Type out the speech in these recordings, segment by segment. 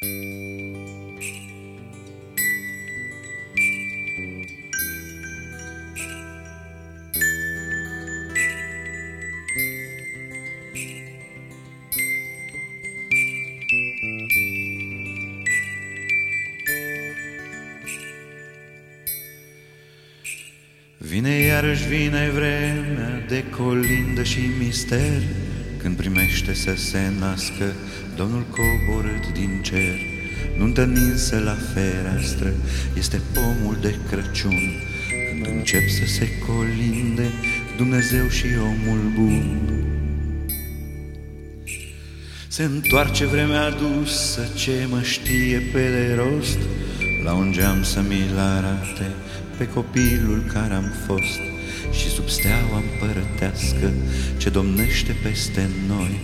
Vine iarăși vine vremea de colindă și mister, Când primește să se nască Domnul coborât din cer. Nuntă ninsă la fereastră este pomul de Crăciun, Când încep să se colinde Dumnezeu și omul bun. Se întoarce vremea adusă ce mă știe pe de rost, La un geam să mi-l arate pe copilul care am fost și sub steaua împărătească ce domnește peste noi.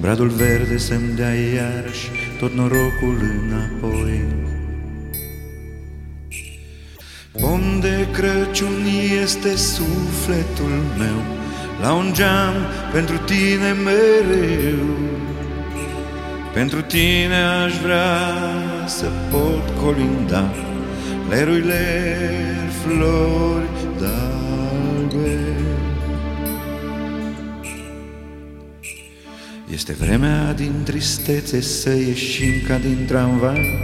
Bradul verde să-mi dea iarăși tot norocul înapoi. Pom de Crăciun este sufletul meu, la un geam pentru tine mereu. Pentru tine aș vrea să pot colinda lerurile flori Este vremea din tristețe să ieșim ca din tramvai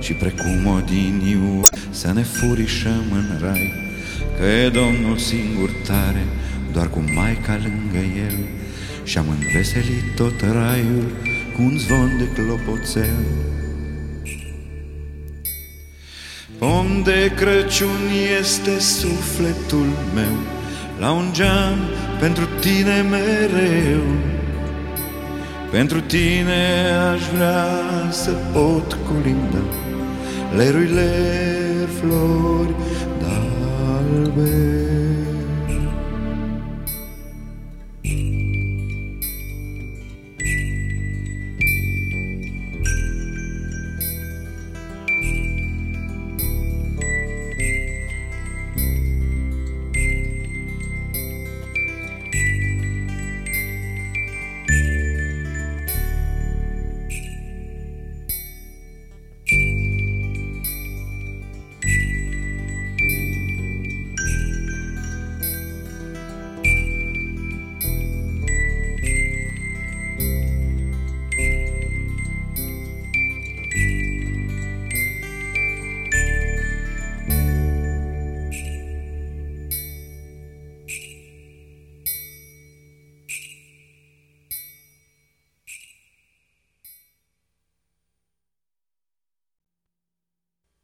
Și precum o diniu să ne furișăm în rai. Că e Domnul singur tare, doar cu Maica lângă el. Și-am înveselit tot raiul cu un zvon de clopoțel. Om de Crăciun este sufletul meu, La un geam pentru tine mereu. Pentru tine aș vrea să pot colinda Leruile flori d'albe.